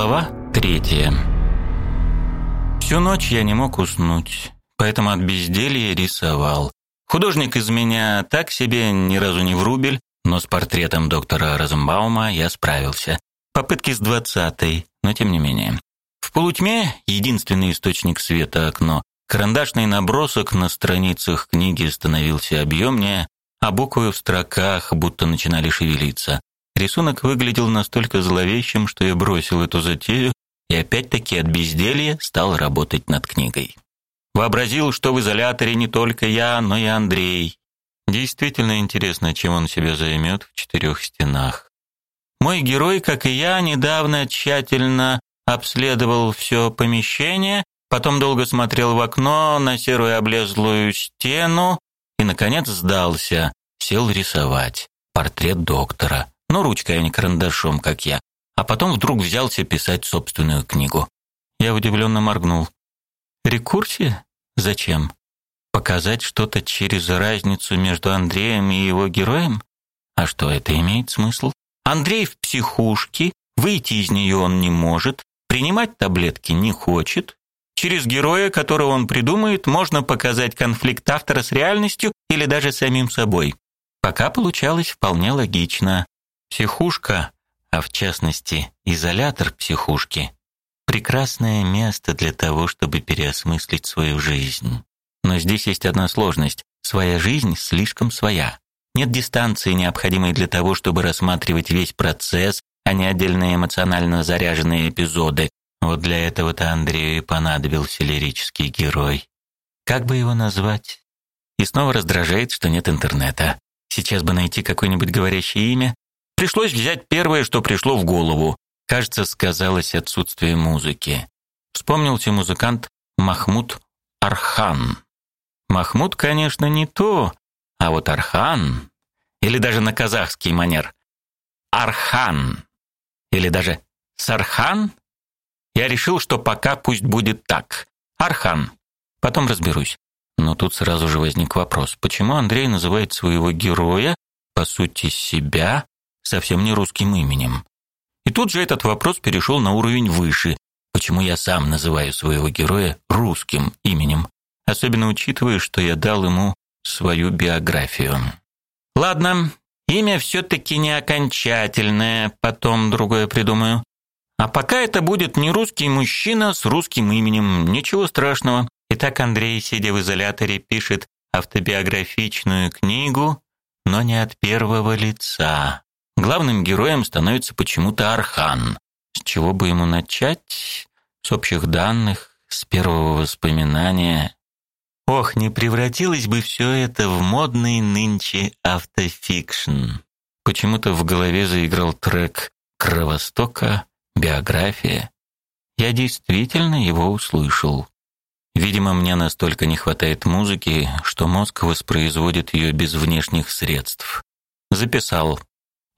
Глава третья. Всю ночь я не мог уснуть, поэтому от безделья рисовал. Художник из меня так себе, ни разу не врубель, но с портретом доктора Розенбаума я справился. Попытки с двадцатой, но тем не менее. В полутьме единственный источник света окно. Карандашный набросок на страницах книги становился объемнее, а буквы в строках будто начинали шевелиться. Рисунок выглядел настолько зловещим, что я бросил эту затею и опять-таки от безделья стал работать над книгой. Вообразил, что в изоляторе не только я, но и Андрей. Действительно интересно, чем он себя займет в четырех стенах. Мой герой, как и я, недавно тщательно обследовал все помещение, потом долго смотрел в окно на серую облезлую стену и наконец сдался, сел рисовать портрет доктора но ручкой, а не карандашом, как я. А потом вдруг взялся писать собственную книгу. Я удивленно моргнул. Рекурсия? Зачем? Показать что-то через разницу между Андреем и его героем? А что это имеет смысл? Андрей в психушке, выйти из нее он не может, принимать таблетки не хочет. Через героя, которого он придумает, можно показать конфликт автора с реальностью или даже самим собой. Пока получалось вполне логично. Психушка, а в частности, изолятор психушки прекрасное место для того, чтобы переосмыслить свою жизнь. Но здесь есть одна сложность. Своя жизнь слишком своя. Нет дистанции, необходимой для того, чтобы рассматривать весь процесс, а не отдельные эмоционально заряженные эпизоды. Вот для этого-то Андрею и понадобился лирический герой. Как бы его назвать? И снова раздражает, что нет интернета. Сейчас бы найти какое-нибудь говорящее имя, Пришлось взять первое, что пришло в голову. Кажется, сказалось отсутствие музыки. Вспомнился музыкант Махмуд Архан. Махмуд, конечно, не то, а вот Архан или даже на казахский манер Архан или даже Сархан. Я решил, что пока пусть будет так. Архан. Потом разберусь. Но тут сразу же возник вопрос: почему Андрей называет своего героя, по сути, себя совсем не русским именем. И тут же этот вопрос перешел на уровень выше. Почему я сам называю своего героя русским именем, особенно учитывая, что я дал ему свою биографию. Ладно, имя все таки не окончательное, потом другое придумаю. А пока это будет не русский мужчина с русским именем, ничего страшного. Итак, Андрей, сидя в изоляторе, пишет автобиографичную книгу, но не от первого лица. Главным героем становится почему-то Архан. С чего бы ему начать? С общих данных, с первого воспоминания. Ох, не превратилось бы все это в модный нынче автофикшн. Почему-то в голове заиграл трек Кровостока, биография. Я действительно его услышал. Видимо, мне настолько не хватает музыки, что мозг воспроизводит ее без внешних средств. Записал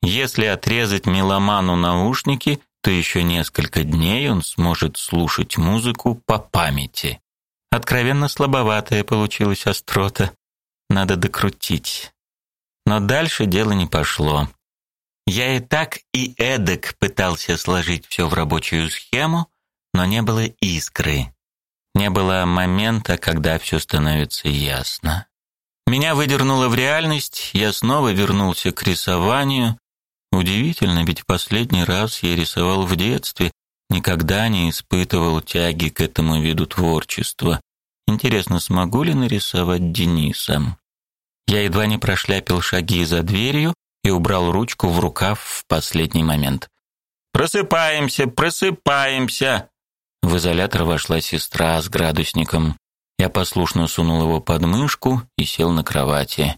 если отрезать меломану наушники, то еще несколько дней он сможет слушать музыку по памяти. Откровенно слабоватая получилась острота. Надо докрутить. Но дальше дело не пошло. Я и так, и эдак пытался сложить все в рабочую схему, но не было искры. Не было момента, когда все становится ясно. Меня выдернуло в реальность, я снова вернулся к рисованию, Удивительно, ведь последний раз я рисовал в детстве, никогда не испытывал тяги к этому виду творчества. Интересно, смогу ли нарисовать Дениса? Я едва не прошляпил шаги за дверью и убрал ручку в рукав в последний момент. Просыпаемся, просыпаемся. В изолятор вошла сестра с градусником. Я послушно сунул его под мышку и сел на кровати.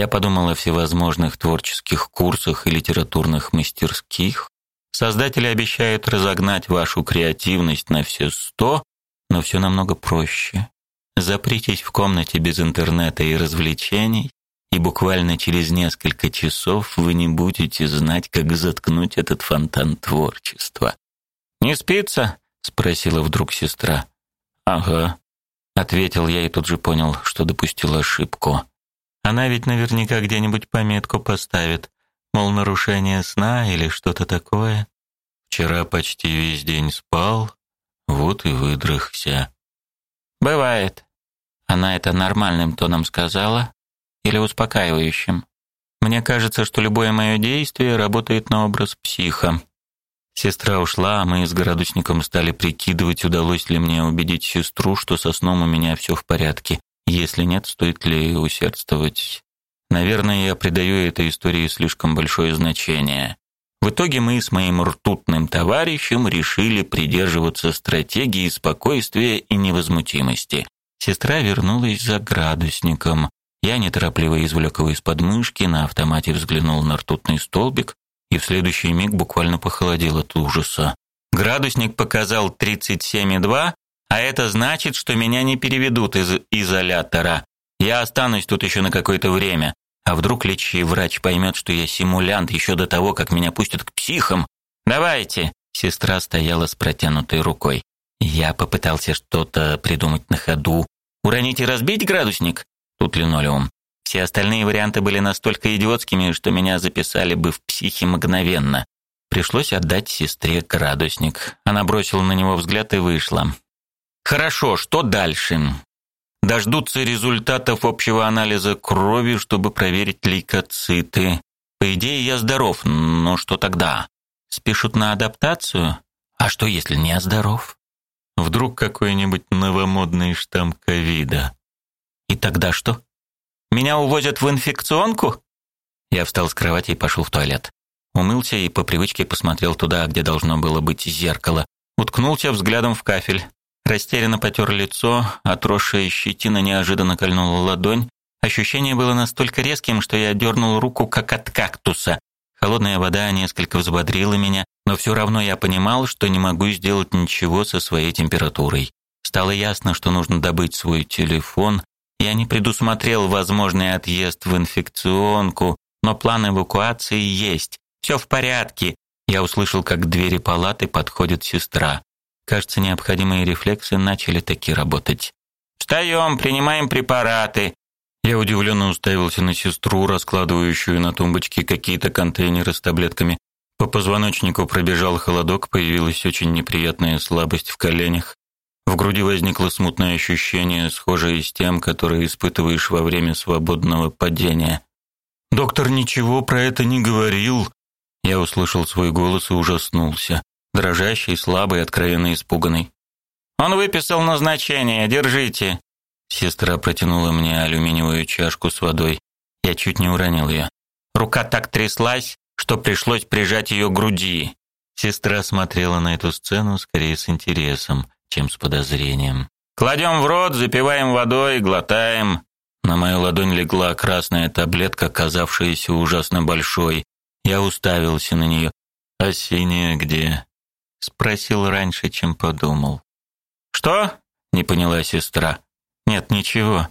Я подумал о всевозможных творческих курсах и литературных мастерских. Создатели обещают разогнать вашу креативность на все сто, но все намного проще. Запритесь в комнате без интернета и развлечений, и буквально через несколько часов вы не будете знать, как заткнуть этот фонтан творчества. «Не спится?» — спросила вдруг сестра. «Ага», — ответил я и тут же понял, что допустил ошибку. Она ведь наверняка где-нибудь пометку поставит, мол, нарушение сна или что-то такое. Вчера почти весь день спал, вот и выдрыхся. Бывает. Она это нормальным тоном сказала или успокаивающим? Мне кажется, что любое мое действие работает на образ психа. Сестра ушла, а мы с градусником стали прикидывать, удалось ли мне убедить сестру, что со сном у меня все в порядке. Если нет, стоит ли усердствовать. Наверное, я придаю этой истории слишком большое значение. В итоге мы с моим ртутным товарищем решили придерживаться стратегии спокойствия и невозмутимости. Сестра вернулась за градусником. Я неторопливо извлек его из подмышки, на автомате взглянул на ртутный столбик и в следующий миг буквально похолодел от ужаса. Градусник показал 37,2, а это значит, что меня не переведут из изолятора. Я останусь тут еще на какое-то время. А вдруг лечащий врач поймет, что я симулянт еще до того, как меня пустят к психам? Давайте. Сестра стояла с протянутой рукой. Я попытался что-то придумать на ходу. Уронить и разбить градусник? Тут линолеум. Все остальные варианты были настолько идиотскими, что меня записали бы в психи мгновенно. Пришлось отдать сестре градусник. Она бросила на него взгляд и вышла. Хорошо, что дальше? Дождутся результатов общего анализа крови, чтобы проверить лейкоциты. По идее, я здоров, но что тогда? Спешут на адаптацию? А что, если не здоров? Вдруг какой-нибудь новомодный штамм ковида? И тогда что? Меня увозят в инфекционку? Я встал с кровати и пошел в туалет. Умылся и по привычке посмотрел туда, где должно было быть зеркало. Уткнулся взглядом в кафель. Растерянно потер лицо, отросшая щетина неожиданно кольнула ладонь. Ощущение было настолько резким, что я дернул руку, как от кактуса. Холодная вода несколько взбодрила меня, но все равно я понимал, что не могу сделать ничего со своей температурой. Стало ясно, что нужно добыть свой телефон. Я не предусмотрел возможный отъезд в инфекционку, но план эвакуации есть. Все в порядке. Я услышал, как к двери палаты подходит сестра. Кажется, необходимые рефлексы начали таки работать. «Встаем, принимаем препараты!» Я удивленно уставился на сестру, раскладывающую на тумбочке какие-то контейнеры с таблетками. По позвоночнику пробежал холодок, появилась очень неприятная слабость в коленях. В груди возникло смутное ощущение, схожее с тем, которое испытываешь во время свободного падения. «Доктор ничего про это не говорил!» Я услышал свой голос и ужаснулся дрожащий, слабый, откровенно испуганный. Он выписал назначение, держите. Сестра протянула мне алюминиевую чашку с водой. Я чуть не уронил ее. Рука так тряслась, что пришлось прижать ее к груди. Сестра смотрела на эту сцену скорее с интересом, чем с подозрением. Кладем в рот, запиваем водой, глотаем. На мою ладонь легла красная таблетка, казавшаяся ужасно большой. Я уставился на нее. А синяя где? Спросил раньше, чем подумал. Что? не поняла сестра. Нет, ничего.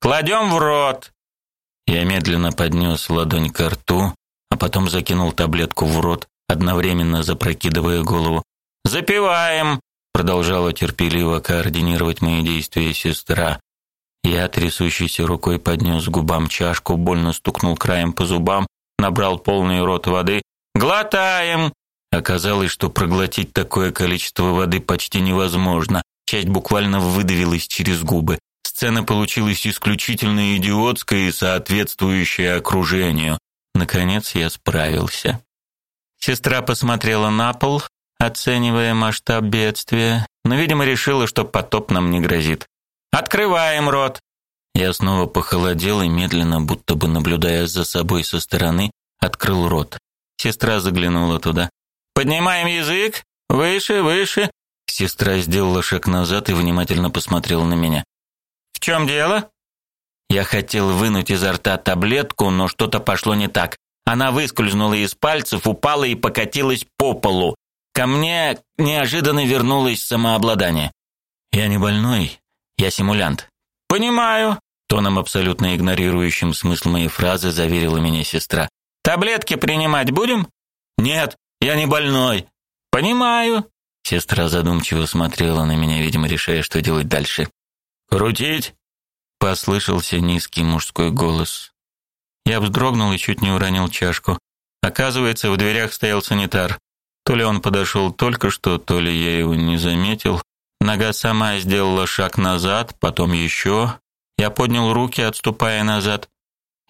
Кладем в рот. Я медленно поднес ладонь к рту, а потом закинул таблетку в рот, одновременно запрокидывая голову. Запиваем, продолжала терпеливо координировать мои действия сестра. Я трясущейся рукой поднес к губам чашку, больно стукнул краем по зубам, набрал полный рот воды. Глотаем, Оказалось, что проглотить такое количество воды почти невозможно. Часть буквально выдавилась через губы. Сцена получилась исключительно идиотская и соответствующая окружению. Наконец я справился. Сестра посмотрела на пол, оценивая масштаб бедствия, но, видимо, решила, что потоп нам не грозит. Открываем рот. Я снова похолодел и медленно, будто бы наблюдая за собой со стороны, открыл рот. Сестра заглянула туда. Поднимаем язык. Выше, выше. Сестра сделала шаг назад и внимательно посмотрела на меня. В чем дело? Я хотел вынуть изо рта таблетку, но что-то пошло не так. Она выскользнула из пальцев, упала и покатилась по полу. Ко мне неожиданно вернулось самообладание. Я не больной, я симулянт. Понимаю, тоном абсолютно игнорирующим смысл моей фразы заверила меня сестра. Таблетки принимать будем? Нет, я не больной. Понимаю. Сестра задумчиво смотрела на меня, видимо, решая, что делать дальше. Крутить? Послышался низкий мужской голос. Я вздрогнул и чуть не уронил чашку. Оказывается, в дверях стоял санитар. То ли он подошел только что, то ли я его не заметил. Нога сама сделала шаг назад, потом еще. Я поднял руки, отступая назад.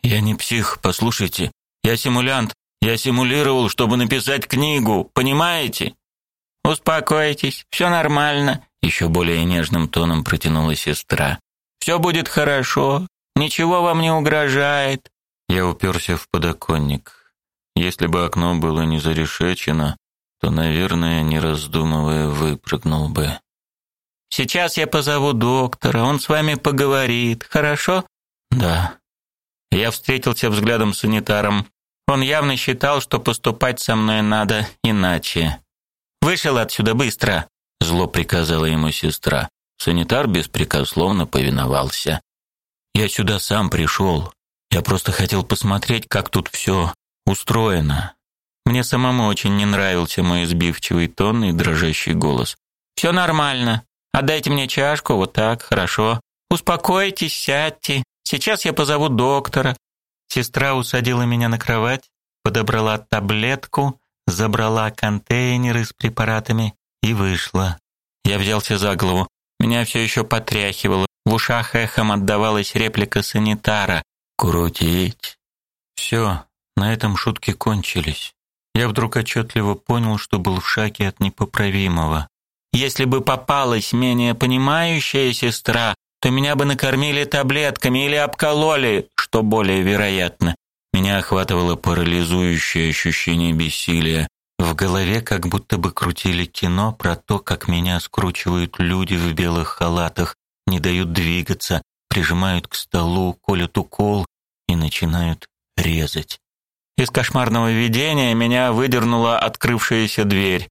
Я не псих, послушайте. Я симулянт. Я симулировал, чтобы написать книгу, понимаете? Успокойтесь, все нормально, еще более нежным тоном протянула сестра. Все будет хорошо, ничего вам не угрожает. Я уперся в подоконник. Если бы окно было не зарешечено, то, наверное, не раздумывая, выпрыгнул бы. Сейчас я позову доктора, он с вами поговорит, хорошо? Да. Я встретился взглядом с санитаром. Он явно считал, что поступать со мной надо иначе. Вышел отсюда быстро, зло приказала ему сестра. Санитар беспрекословно повиновался. Я сюда сам пришел. Я просто хотел посмотреть, как тут все устроено. Мне самому очень не нравился мой сбивчивый тон и дрожащий голос. «Все нормально. Отдайте мне чашку, вот так, хорошо. Успокойтесь, сядьте. Сейчас я позову доктора». Сестра усадила меня на кровать, подобрала таблетку, забрала контейнеры с препаратами и вышла. Я взялся за голову. Меня все еще потряхивало. В ушах эхом отдавалась реплика санитара. «Крутить». Все, на этом шутки кончились. Я вдруг отчетливо понял, что был в шаге от непоправимого. Если бы попалась менее понимающая сестра, то меня бы накормили таблетками или обкололи, что более вероятно. Меня охватывало парализующее ощущение бессилия. В голове как будто бы крутили кино про то, как меня скручивают люди в белых халатах, не дают двигаться, прижимают к столу, колют укол и начинают резать. Из кошмарного видения меня выдернула открывшаяся дверь.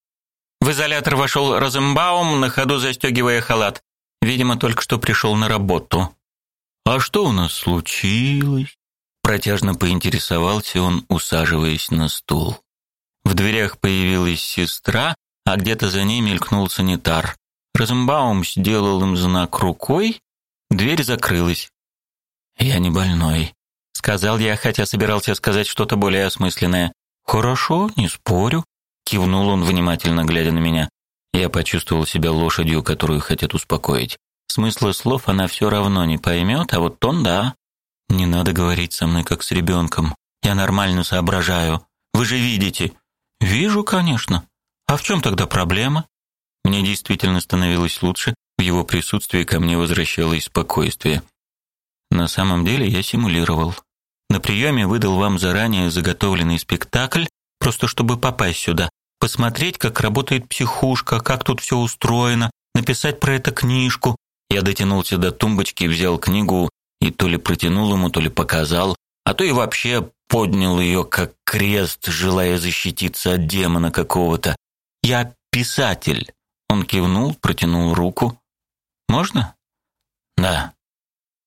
В изолятор вошел Розенбаум, на ходу застегивая халат. Видимо, только что пришел на работу. «А что у нас случилось?» Протяжно поинтересовался он, усаживаясь на стул. В дверях появилась сестра, а где-то за ней мелькнул санитар. Розенбаум сделал им знак рукой, дверь закрылась. «Я не больной», — сказал я, хотя собирался сказать что-то более осмысленное. «Хорошо, не спорю», Кивнул он, внимательно глядя на меня. Я почувствовал себя лошадью, которую хотят успокоить. Смысла слов она все равно не поймет, а вот тон да. Не надо говорить со мной как с ребенком. Я нормально соображаю. Вы же видите. Вижу, конечно. А в чем тогда проблема? Мне действительно становилось лучше. В его присутствии ко мне возвращалось спокойствие. На самом деле я симулировал. На приеме выдал вам заранее заготовленный спектакль, просто чтобы попасть сюда, посмотреть, как работает психушка, как тут все устроено, написать про это книжку. Я дотянулся до тумбочки, взял книгу и то ли протянул ему, то ли показал, а то и вообще поднял ее как крест, желая защититься от демона какого-то. Я писатель. Он кивнул, протянул руку. Можно? Да.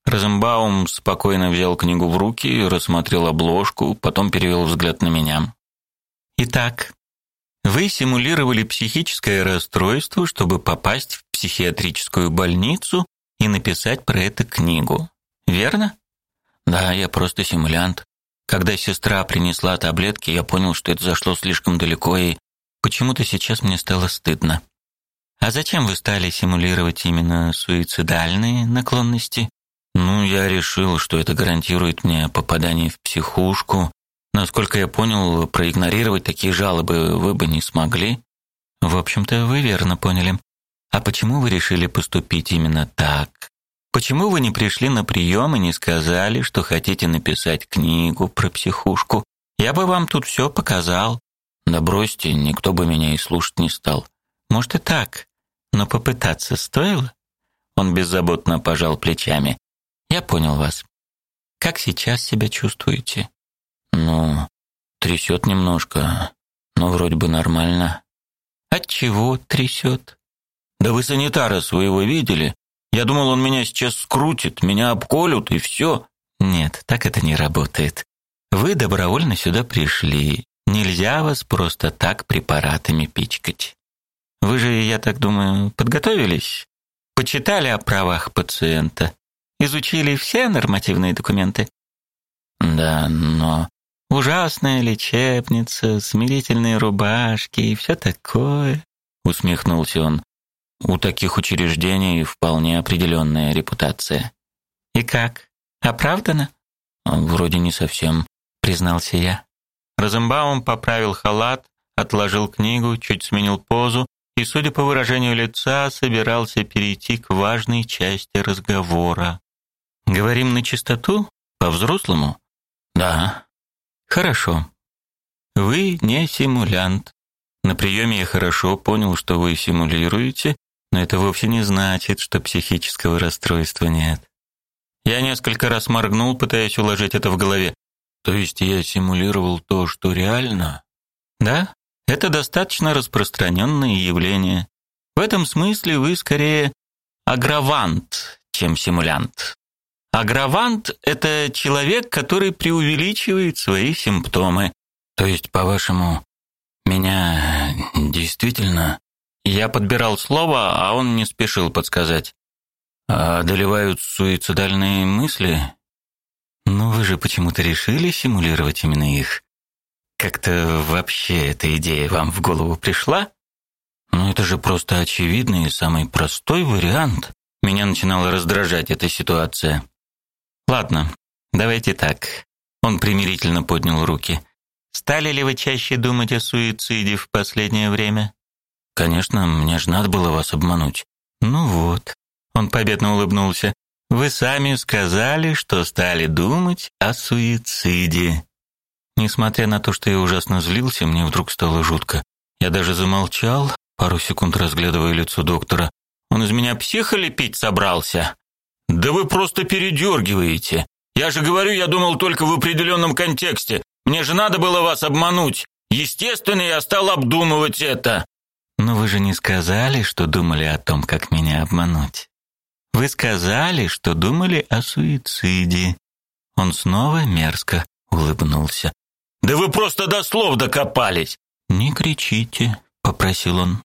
Розенбаум спокойно взял книгу в руки, рассмотрел обложку, потом перевел взгляд на меня. Итак, вы симулировали психическое расстройство, чтобы попасть в психиатрическую больницу и написать про это книгу. Верно? Да, я просто симулянт. Когда сестра принесла таблетки, я понял, что это зашло слишком далеко, и почему-то сейчас мне стало стыдно. А зачем вы стали симулировать именно суицидальные наклонности? Ну, я решил, что это гарантирует мне попадание в психушку, Насколько я понял, проигнорировать такие жалобы вы бы не смогли. В общем-то, вы верно поняли. А почему вы решили поступить именно так? Почему вы не пришли на прием и не сказали, что хотите написать книгу про психушку? Я бы вам тут все показал. Да бросьте, никто бы меня и слушать не стал. Может и так, но попытаться стоило? Он беззаботно пожал плечами. Я понял вас. Как сейчас себя чувствуете? Ну, трясет немножко, но вроде бы нормально. От чего трясет? Да вы санитара своего видели? Я думал, он меня сейчас скрутит, меня обколют и все. Нет, так это не работает. Вы добровольно сюда пришли. Нельзя вас просто так препаратами пичкать. Вы же, я так думаю, подготовились? Почитали о правах пациента? Изучили все нормативные документы? Да, но Ужасная лечебница, смирительные рубашки и все такое, усмехнулся он. У таких учреждений вполне определенная репутация. И как? Оправдано? Вроде не совсем, признался я. Розенбаум поправил халат, отложил книгу, чуть сменил позу и, судя по выражению лица, собирался перейти к важной части разговора. Говорим на чистоту, по-взрослому? Да. Хорошо. Вы не симулянт. На приеме я хорошо понял, что вы симулируете, но это вовсе не значит, что психического расстройства нет. Я несколько раз моргнул, пытаясь уложить это в голове. То есть я симулировал то, что реально? Да, это достаточно распространенное явление. В этом смысле вы скорее агравант, чем симулянт. Агравант это человек, который преувеличивает свои симптомы. То есть, по-вашему, меня действительно я подбирал слово, а он не спешил подсказать. А одолевают суицидальные мысли? Ну вы же почему-то решили симулировать именно их. Как-то вообще эта идея вам в голову пришла? Ну это же просто очевидный и самый простой вариант. Меня начинала раздражать эта ситуация. Ладно, давайте так. Он примирительно поднял руки. Стали ли вы чаще думать о суициде в последнее время? Конечно, мне же надо было вас обмануть. Ну вот. Он победно улыбнулся. Вы сами сказали, что стали думать о суициде. Несмотря на то, что я ужасно злился, мне вдруг стало жутко. Я даже замолчал, пару секунд разглядывая лицо доктора. Он из меня психа лепить собрался? Да вы просто передергиваете. Я же говорю, я думал только в определенном контексте. Мне же надо было вас обмануть. Естественно, я стал обдумывать это. Но вы же не сказали, что думали о том, как меня обмануть. Вы сказали, что думали о суициде. Он снова мерзко улыбнулся. Да вы просто до слов докопались. Не кричите, попросил он.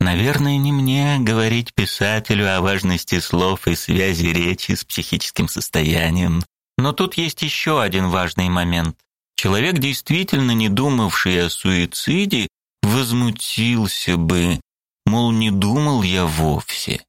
Наверное, не мне говорить писателю о важности слов и связи речи с психическим состоянием. Но тут есть еще один важный момент. Человек, действительно не думавший о суициде, возмутился бы, мол, не думал я вовсе.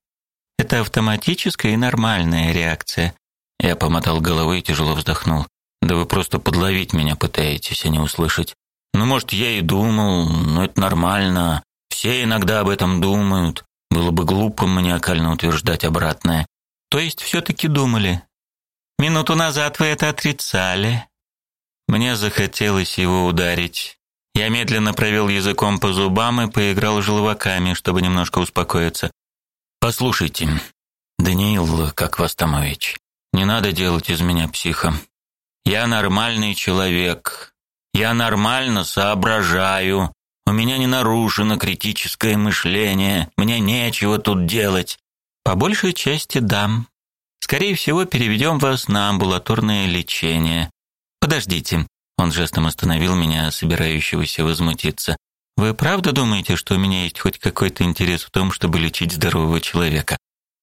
Это автоматическая и нормальная реакция. Я помотал головой и тяжело вздохнул. Да вы просто подловить меня пытаетесь, а не услышать. Ну, может, я и думал, но это нормально. Все иногда об этом думают. Было бы глупо маниакально утверждать обратное. То есть все таки думали. Минуту назад вы это отрицали. Мне захотелось его ударить. Я медленно провел языком по зубам и поиграл желваками, чтобы немножко успокоиться. Послушайте, Даниил, как вас Томович, не надо делать из меня психа. Я нормальный человек. Я нормально соображаю. У меня не нарушено критическое мышление. Мне нечего тут делать. По большей части дам. Скорее всего, переведем вас на амбулаторное лечение. Подождите. Он жестом остановил меня, собирающегося возмутиться. Вы правда думаете, что у меня есть хоть какой-то интерес в том, чтобы лечить здорового человека?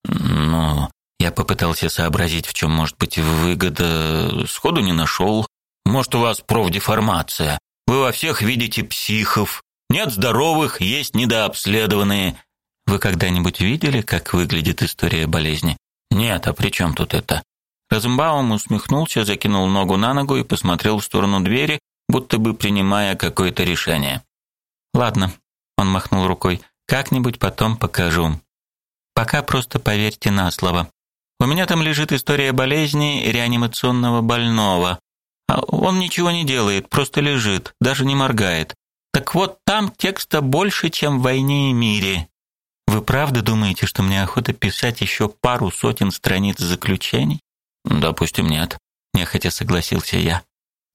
Ну, я попытался сообразить, в чем может быть выгода, сходу не нашел. Может, у вас профдеформация. Вы во всех видите психов. Нет здоровых, есть недообследованные. Вы когда-нибудь видели, как выглядит история болезни? Нет, а при чем тут это? Розенбаум усмехнулся, закинул ногу на ногу и посмотрел в сторону двери, будто бы принимая какое-то решение. Ладно, он махнул рукой. Как-нибудь потом покажу. Пока просто поверьте на слово. У меня там лежит история болезни реанимационного больного. А он ничего не делает, просто лежит, даже не моргает. Так вот, там текста больше, чем в «Войне и мире». Вы правда думаете, что мне охота писать еще пару сотен страниц заключений? Допустим, нет, нехотя согласился я.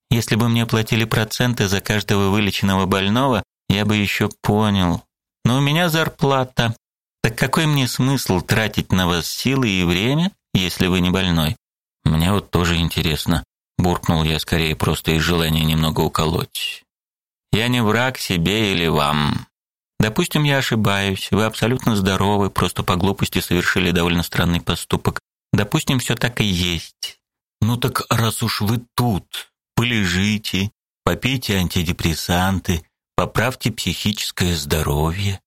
Если бы мне платили проценты за каждого вылеченного больного, я бы еще понял. Но у меня зарплата. Так какой мне смысл тратить на вас силы и время, если вы не больной? Мне вот тоже интересно, буркнул я скорее просто из желания немного уколоть. Я не враг себе или вам. Допустим, я ошибаюсь, вы абсолютно здоровы, просто по глупости совершили довольно странный поступок. Допустим, все так и есть. Ну так раз уж вы тут, полежите, попейте антидепрессанты, поправьте психическое здоровье.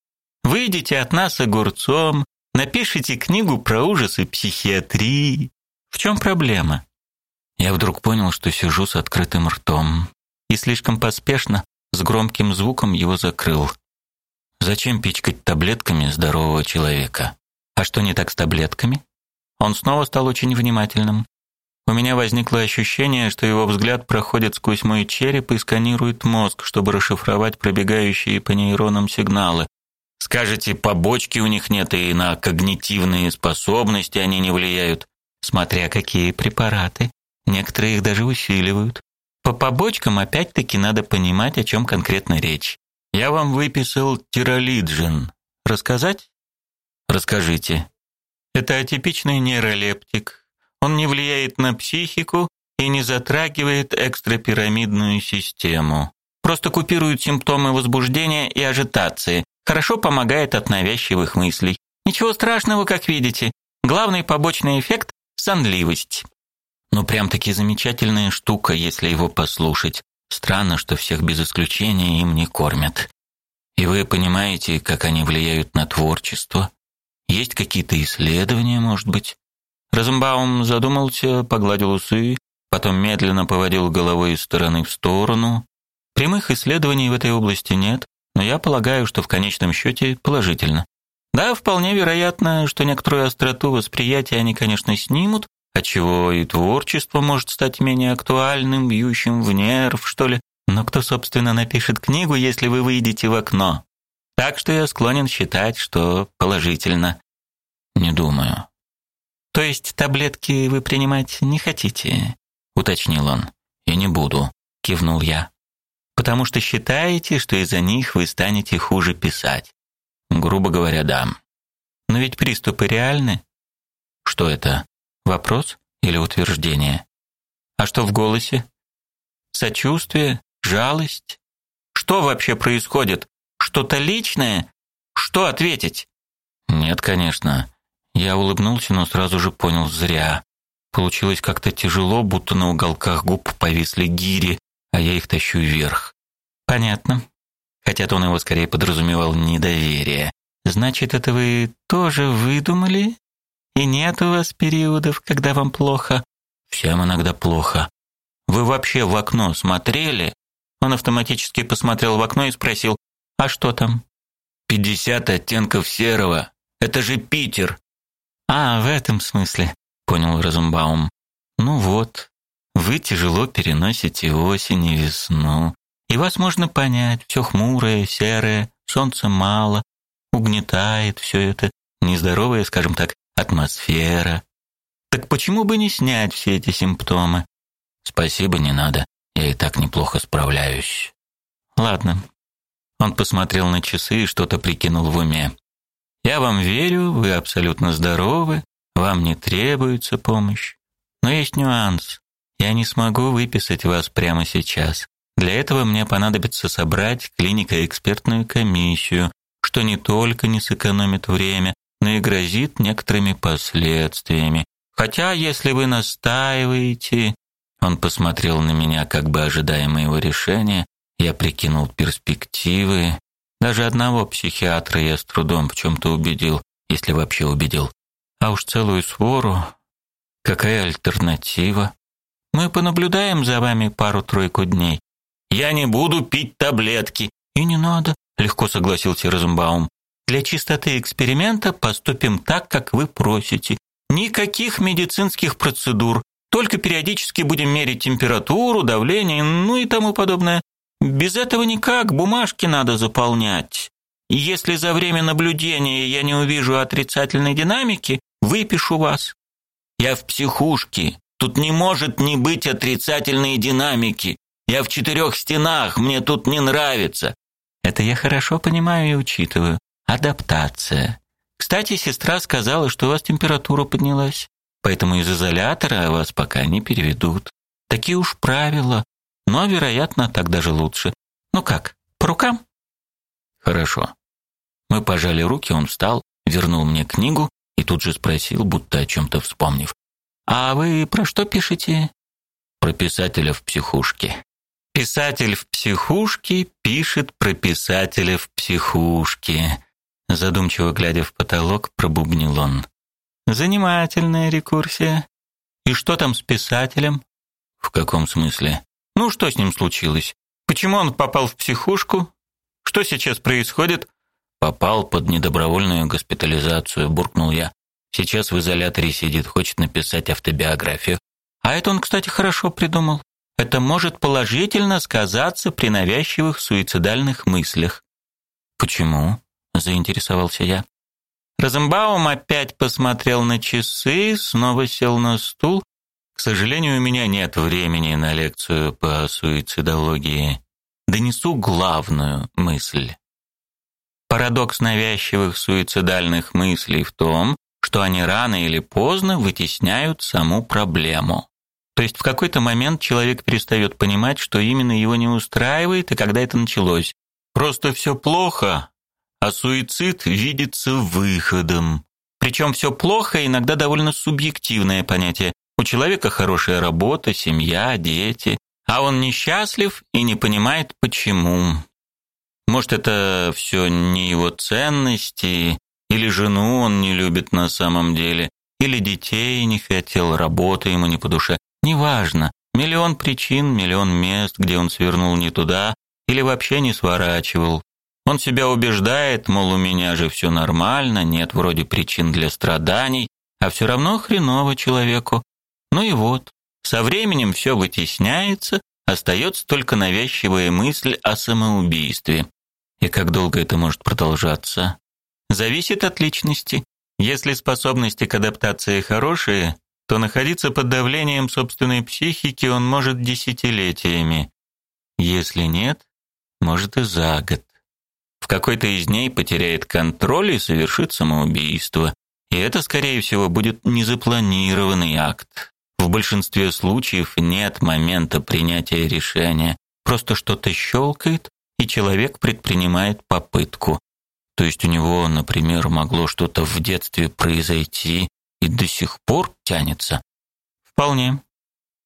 Выйдите от нас огурцом, напишите книгу про ужасы психиатрии. В чем проблема? Я вдруг понял, что сижу с открытым ртом и слишком поспешно с громким звуком его закрыл. Зачем пичкать таблетками здорового человека? А что не так с таблетками? Он снова стал очень внимательным. У меня возникло ощущение, что его взгляд проходит сквозь мой череп и сканирует мозг, чтобы расшифровать пробегающие по нейронам сигналы. Скажете, побочки у них нет и на когнитивные способности они не влияют, смотря какие препараты. Некоторые их даже усиливают. По побочкам опять-таки надо понимать, о чем конкретно речь. Я вам выписал тиролиджин. Рассказать? Расскажите. Это атипичный нейролептик. Он не влияет на психику и не затрагивает экстрапирамидную систему. Просто купирует симптомы возбуждения и ажитации. Хорошо помогает от навязчивых мыслей. Ничего страшного, как видите. Главный побочный эффект сонливость. Ну прям-таки замечательная штука, если его послушать. Странно, что всех без исключения им не кормят. И вы понимаете, как они влияют на творчество? Есть какие-то исследования, может быть? Розенбаум задумался, погладил усы, потом медленно поводил головой из стороны в сторону. Прямых исследований в этой области нет, но я полагаю, что в конечном счете положительно. Да, вполне вероятно, что некоторую остроту восприятия они, конечно, снимут, отчего и творчество может стать менее актуальным, бьющим в нерв, что ли. Но кто, собственно, напишет книгу, если вы выйдете в окно? Так что я склонен считать, что положительно. Не думаю. То есть таблетки вы принимать не хотите, уточнил он. Я не буду, кивнул я. Потому что считаете, что из-за них вы станете хуже писать. Грубо говоря, да. Но ведь приступы реальны. Что это? Вопрос или утверждение? А что в голосе? Сочувствие, жалость? Что вообще происходит? Что-то личное? Что ответить? Нет, конечно. Я улыбнулся, но сразу же понял зря. Получилось как-то тяжело, будто на уголках губ повисли гири, а я их тащу вверх. Понятно. Хотя он его скорее подразумевал недоверие. Значит, это вы тоже выдумали? И нет у вас периодов, когда вам плохо? Всем иногда плохо. Вы вообще в окно смотрели? Он автоматически посмотрел в окно и спросил: "А что там?" «Пятьдесят оттенков серого. Это же Питер". А, в этом смысле, понял Розенбаум. Ну вот. Вы тяжело переносите осень и весну. И вас можно понять, все хмурое, серое, солнца мало, угнетает все это, нездоровое, скажем так, атмосфера. Так почему бы не снять все эти симптомы? Спасибо, не надо. Я и так неплохо справляюсь. Ладно. Он посмотрел на часы и что-то прикинул в уме. Я вам верю, вы абсолютно здоровы, вам не требуется помощь. Но есть нюанс. Я не смогу выписать вас прямо сейчас. Для этого мне понадобится собрать клинико-экспертную комиссию, что не только не сэкономит время, но и грозит некоторыми последствиями. Хотя, если вы настаиваете, он посмотрел на меня, как бы ожидая моего решения, я прикинул перспективы. Даже одного психиатра я с трудом в чем то убедил, если вообще убедил. А уж целую свору. Какая альтернатива? Мы понаблюдаем за вами пару-тройку дней. Я не буду пить таблетки. И не надо, легко согласился Розенбаум. Для чистоты эксперимента поступим так, как вы просите. Никаких медицинских процедур, только периодически будем мерить температуру, давление, ну и тому подобное. Без этого никак, бумажки надо заполнять. Если за время наблюдения я не увижу отрицательной динамики, выпишу вас. Я в психушке. Тут не может не быть отрицательной динамики. Я в четырех стенах, мне тут не нравится. Это я хорошо понимаю и учитываю. Адаптация. Кстати, сестра сказала, что у вас температура поднялась, поэтому из изолятора вас пока не переведут. Такие уж правила, но, вероятно, так даже лучше. Ну как, по рукам? Хорошо. Мы пожали руки, он встал, вернул мне книгу и тут же спросил, будто о чем то вспомнив: "А вы про что пишете?" "Про писателя в психушке. Писатель в психушке пишет про писателя в психушке. Задумчиво глядя в потолок, пробубнил он. Занимательная рекурсия. И что там с писателем? В каком смысле? Ну, что с ним случилось? Почему он попал в психушку? Что сейчас происходит? Попал под недобровольную госпитализацию, буркнул я. Сейчас в изоляторе сидит, хочет написать автобиографию. А это он, кстати, хорошо придумал. Это может положительно сказаться при навязчивых суицидальных мыслях. Почему? Заинтересовался я. Розенбаум опять посмотрел на часы, снова сел на стул. К сожалению, у меня нет времени на лекцию по суицидологии. Донесу главную мысль. Парадокс навязчивых суицидальных мыслей в том, что они рано или поздно вытесняют саму проблему. То есть в какой-то момент человек перестает понимать, что именно его не устраивает и когда это началось. Просто все плохо, а суицид видится выходом. Причем все плохо иногда довольно субъективное понятие. У человека хорошая работа, семья, дети, а он несчастлив и не понимает почему. Может, это все не его ценности, или жену он не любит на самом деле, или детей не хотел, работа ему не по душе. Неважно. Миллион причин, миллион мест, где он свернул не туда или вообще не сворачивал. Он себя убеждает, мол, у меня же все нормально, нет вроде причин для страданий, а все равно хреново человеку. Ну и вот, со временем все вытесняется, остается только навязчивая мысль о самоубийстве. И как долго это может продолжаться? Зависит от личности. Если способности к адаптации хорошие, то находиться под давлением собственной психики он может десятилетиями. Если нет, может и за год. В какой-то из дней потеряет контроль и совершит самоубийство. И это, скорее всего, будет незапланированный акт. В большинстве случаев нет момента принятия решения. Просто что-то щелкает, и человек предпринимает попытку. То есть у него, например, могло что-то в детстве произойти и до сих пор тянется. Вполне.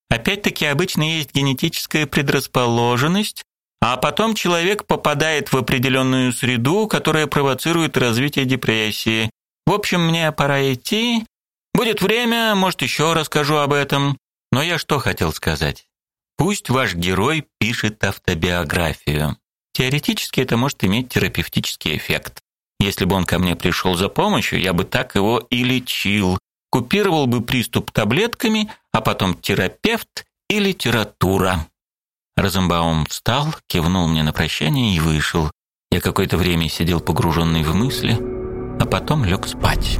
Опять-таки обычно есть генетическая предрасположенность, а потом человек попадает в определенную среду, которая провоцирует развитие депрессии. В общем, мне пора идти. Будет время, может, еще расскажу об этом. Но я что хотел сказать? Пусть ваш герой пишет автобиографию. Теоретически это может иметь терапевтический эффект. Если бы он ко мне пришел за помощью, я бы так его и лечил. Купировал бы приступ таблетками, а потом терапевт и литература. Розенбаум встал, кивнул мне на прощание и вышел. Я какое-то время сидел погруженный в мысли, а потом лег спать.